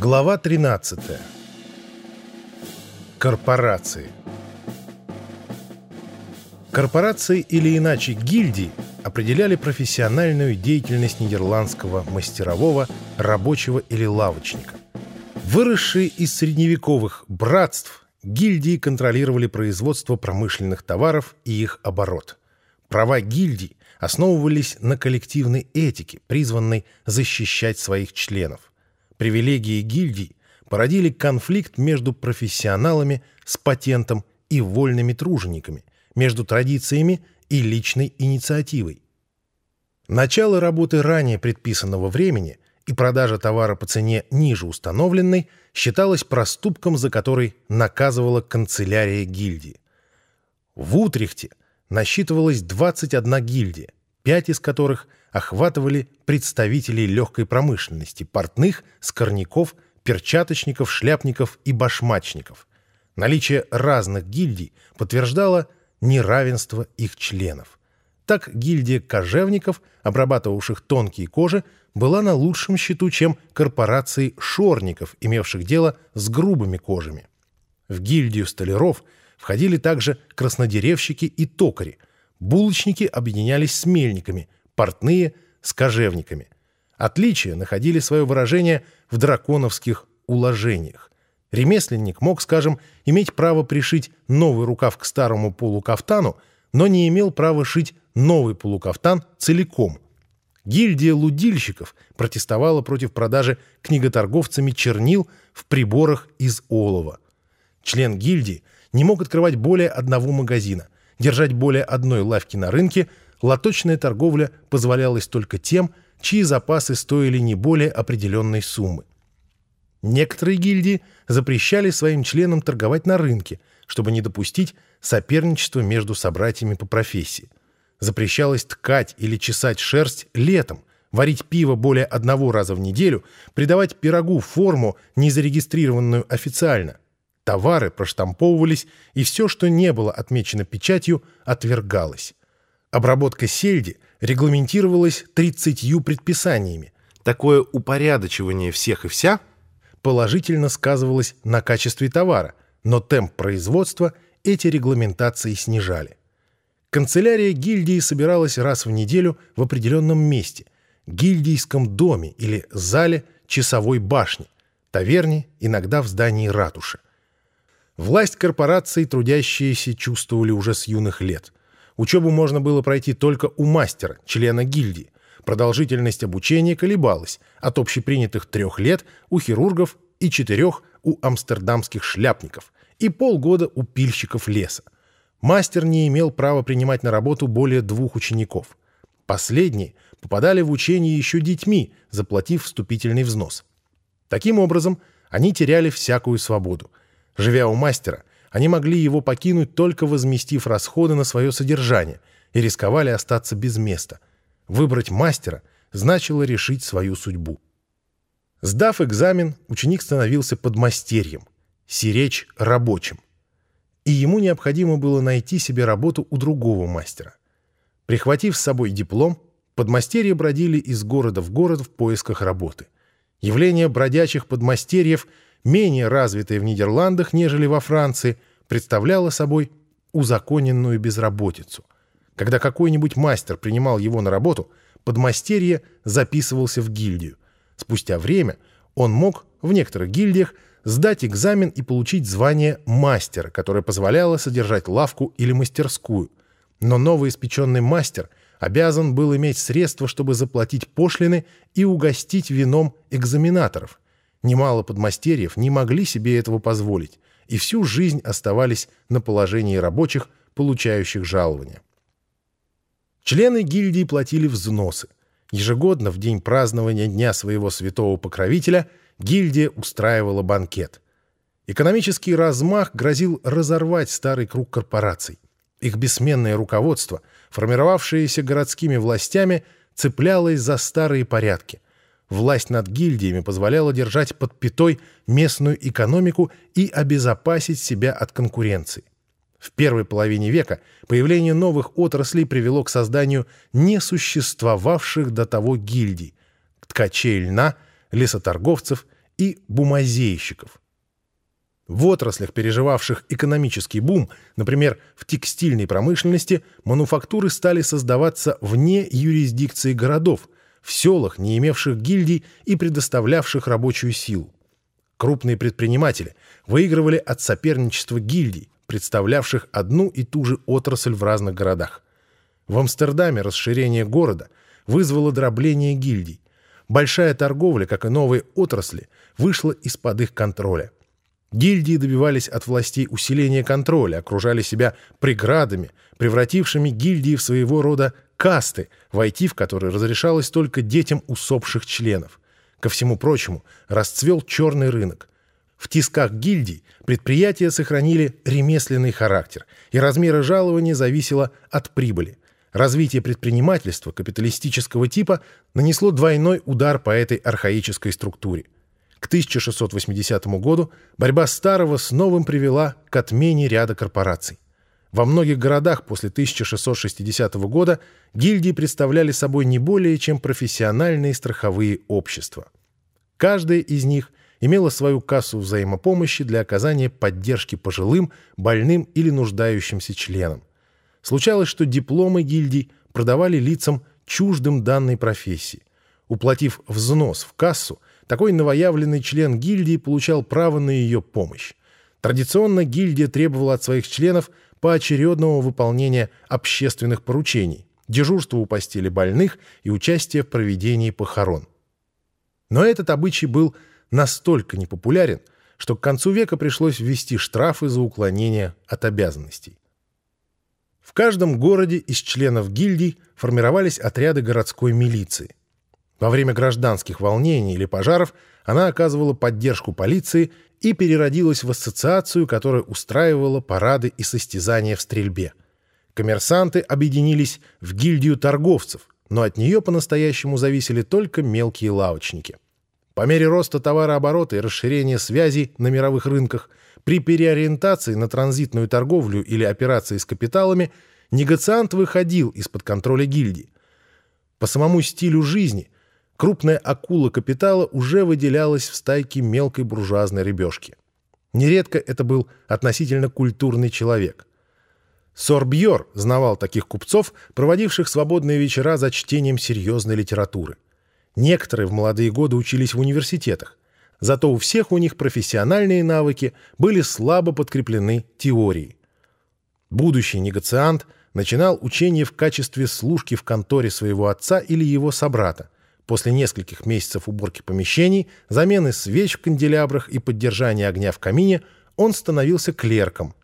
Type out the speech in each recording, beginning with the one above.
Глава 13. Корпорации. Корпорации или иначе гильдии определяли профессиональную деятельность нидерландского мастерового, рабочего или лавочника. Выросшие из средневековых братств, гильдии контролировали производство промышленных товаров и их оборот. Права гильдий основывались на коллективной этике, призванной защищать своих членов. Привилегии гильдий породили конфликт между профессионалами с патентом и вольными тружениками, между традициями и личной инициативой. Начало работы ранее предписанного времени и продажа товара по цене ниже установленной считалось проступком, за который наказывала канцелярия гильдии. В Утрехте насчитывалось 21 гильдия, пять из которых охватывали представителей легкой промышленности, портных, скорняков, перчаточников, шляпников и башмачников. Наличие разных гильдий подтверждало неравенство их членов. Так гильдия кожевников, обрабатывавших тонкие кожи, была на лучшем счету, чем корпорации шорников, имевших дело с грубыми кожами. В гильдию столяров входили также краснодеревщики и токари. Булочники объединялись с мельниками – портные с кожевниками. Отличия находили свое выражение в драконовских уложениях. Ремесленник мог, скажем, иметь право пришить новый рукав к старому полукафтану, но не имел права шить новый полукафтан целиком. Гильдия лудильщиков протестовала против продажи книготорговцами чернил в приборах из олова. Член гильдии не мог открывать более одного магазина, держать более одной лавки на рынке, лоточная торговля позволялась только тем, чьи запасы стоили не более определенной суммы. Некоторые гильдии запрещали своим членам торговать на рынке, чтобы не допустить соперничества между собратьями по профессии. Запрещалось ткать или чесать шерсть летом, варить пиво более одного раза в неделю, придавать пирогу форму, не зарегистрированную официально. Товары проштамповывались, и все, что не было отмечено печатью, отвергалось. Обработка сельди регламентировалась 30 предписаниями. Такое упорядочивание всех и вся положительно сказывалось на качестве товара, но темп производства эти регламентации снижали. Канцелярия гильдии собиралась раз в неделю в определенном месте – гильдийском доме или зале часовой башни, таверне, иногда в здании ратуши. Власть корпораций трудящиеся чувствовали уже с юных лет – Учебу можно было пройти только у мастера, члена гильдии. Продолжительность обучения колебалась от общепринятых трех лет у хирургов и четырех у амстердамских шляпников и полгода у пильщиков леса. Мастер не имел права принимать на работу более двух учеников. Последние попадали в учение еще детьми, заплатив вступительный взнос. Таким образом, они теряли всякую свободу. Живя у мастера, они могли его покинуть, только возместив расходы на свое содержание, и рисковали остаться без места. Выбрать мастера значило решить свою судьбу. Сдав экзамен, ученик становился подмастерьем, сиречь рабочим. И ему необходимо было найти себе работу у другого мастера. Прихватив с собой диплом, подмастерья бродили из города в город в поисках работы. Явление бродячих подмастерьев – менее развитая в Нидерландах, нежели во Франции, представляла собой узаконенную безработицу. Когда какой-нибудь мастер принимал его на работу, подмастерье записывался в гильдию. Спустя время он мог в некоторых гильдиях сдать экзамен и получить звание мастера, которое позволяло содержать лавку или мастерскую. Но новоиспеченный мастер обязан был иметь средства, чтобы заплатить пошлины и угостить вином экзаменаторов – Немало подмастерьев не могли себе этого позволить и всю жизнь оставались на положении рабочих, получающих жалования. Члены гильдии платили взносы. Ежегодно в день празднования Дня своего святого покровителя гильдия устраивала банкет. Экономический размах грозил разорвать старый круг корпораций. Их бессменное руководство, формировавшееся городскими властями, цеплялось за старые порядки – Власть над гильдиями позволяла держать под пятой местную экономику и обезопасить себя от конкуренции. В первой половине века появление новых отраслей привело к созданию несуществовавших до того гильдий – ткачей льна, лесоторговцев и бумазейщиков. В отраслях, переживавших экономический бум, например, в текстильной промышленности, мануфактуры стали создаваться вне юрисдикции городов, в селах, не имевших гильдий и предоставлявших рабочую силу. Крупные предприниматели выигрывали от соперничества гильдий, представлявших одну и ту же отрасль в разных городах. В Амстердаме расширение города вызвало дробление гильдий. Большая торговля, как и новые отрасли, вышла из-под их контроля. Гильдии добивались от властей усиления контроля, окружали себя преградами, превратившими гильдии в своего рода касты, войти в которые разрешалось только детям усопших членов. Ко всему прочему, расцвел черный рынок. В тисках гильдий предприятия сохранили ремесленный характер, и размеры жалования зависело от прибыли. Развитие предпринимательства капиталистического типа нанесло двойной удар по этой архаической структуре – к 1680 году борьба старого с новым привела к отмене ряда корпораций. Во многих городах после 1660 года гильдии представляли собой не более чем профессиональные страховые общества. Каждая из них имела свою кассу взаимопомощи для оказания поддержки пожилым, больным или нуждающимся членам. Случалось, что дипломы гильдий продавали лицам чуждым данной профессии. Уплатив взнос в кассу, такой новоявленный член гильдии получал право на ее помощь. Традиционно гильдия требовала от своих членов поочередного выполнения общественных поручений, дежурства у постели больных и участия в проведении похорон. Но этот обычай был настолько непопулярен, что к концу века пришлось ввести штрафы за уклонение от обязанностей. В каждом городе из членов гильдий формировались отряды городской милиции. Во время гражданских волнений или пожаров она оказывала поддержку полиции и переродилась в ассоциацию, которая устраивала парады и состязания в стрельбе. Коммерсанты объединились в гильдию торговцев, но от нее по-настоящему зависели только мелкие лавочники. По мере роста товарооборота и расширения связей на мировых рынках, при переориентации на транзитную торговлю или операции с капиталами, негациант выходил из-под контроля гильдии. По самому стилю жизни – крупная акула капитала уже выделялась в стайке мелкой буржуазной рыбешки. Нередко это был относительно культурный человек. Сорбьер знавал таких купцов, проводивших свободные вечера за чтением серьезной литературы. Некоторые в молодые годы учились в университетах, зато у всех у них профессиональные навыки были слабо подкреплены теорией. Будущий негациант начинал учение в качестве служки в конторе своего отца или его собрата – После нескольких месяцев уборки помещений, замены свеч в канделябрах и поддержания огня в камине он становился клерком.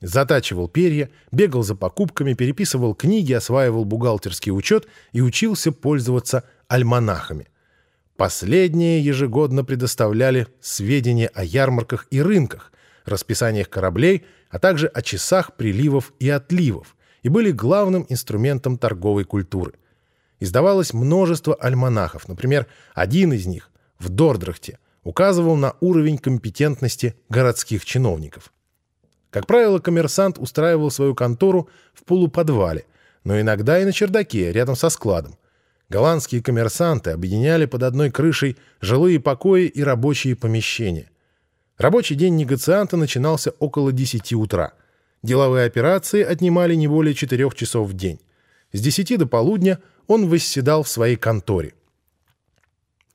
Затачивал перья, бегал за покупками, переписывал книги, осваивал бухгалтерский учет и учился пользоваться альманахами. Последние ежегодно предоставляли сведения о ярмарках и рынках, расписаниях кораблей, а также о часах приливов и отливов, и были главным инструментом торговой культуры – издавалось множество альманахов. Например, один из них в Дордрахте указывал на уровень компетентности городских чиновников. Как правило, коммерсант устраивал свою контору в полуподвале, но иногда и на чердаке, рядом со складом. Голландские коммерсанты объединяли под одной крышей жилые покои и рабочие помещения. Рабочий день негацианта начинался около 10 утра. Деловые операции отнимали не более 4 часов в день. С 10 до полудня он восседал в своей конторе.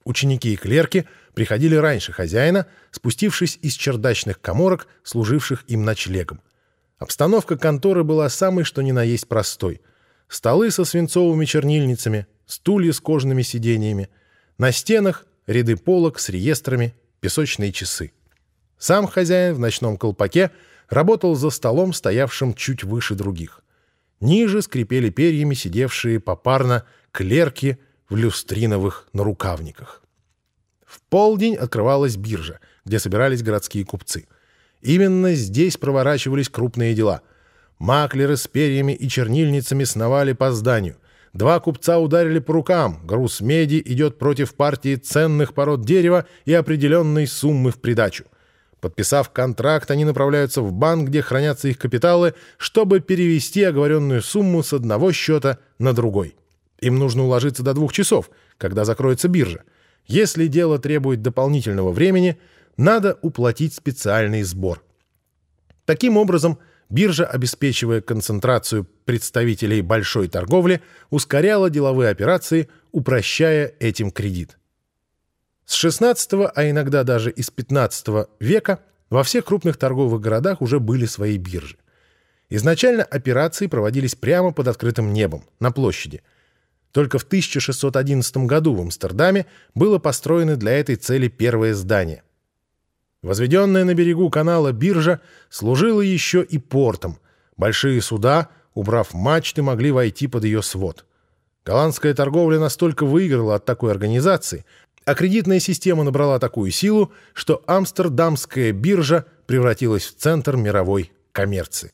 Ученики и клерки приходили раньше хозяина, спустившись из чердачных коморок, служивших им ночлегом. Обстановка конторы была самой что ни на есть простой. Столы со свинцовыми чернильницами, стулья с кожаными сиденьями. На стенах ряды полок с реестрами, песочные часы. Сам хозяин в ночном колпаке работал за столом, стоявшим чуть выше других. Ниже скрипели перьями сидевшие попарно клерки в люстриновых нарукавниках. В полдень открывалась биржа, где собирались городские купцы. Именно здесь проворачивались крупные дела. Маклеры с перьями и чернильницами сновали по зданию. Два купца ударили по рукам. Груз меди идет против партии ценных пород дерева и определенной суммы в придачу. Подписав контракт, они направляются в банк, где хранятся их капиталы, чтобы перевести оговоренную сумму с одного счета на другой. Им нужно уложиться до двух часов, когда закроется биржа. Если дело требует дополнительного времени, надо уплатить специальный сбор. Таким образом, биржа, обеспечивая концентрацию представителей большой торговли, ускоряла деловые операции, упрощая этим кредит. С XVI, а иногда даже из XV века во всех крупных торговых городах уже были свои биржи. Изначально операции проводились прямо под открытым небом, на площади. Только в 1611 году в Амстердаме было построено для этой цели первое здание. Возведенная на берегу канала биржа служила еще и портом. Большие суда, убрав мачты, могли войти под ее свод. Голландская торговля настолько выиграла от такой организации, а кредитная система набрала такую силу, что Амстердамская биржа превратилась в центр мировой коммерции.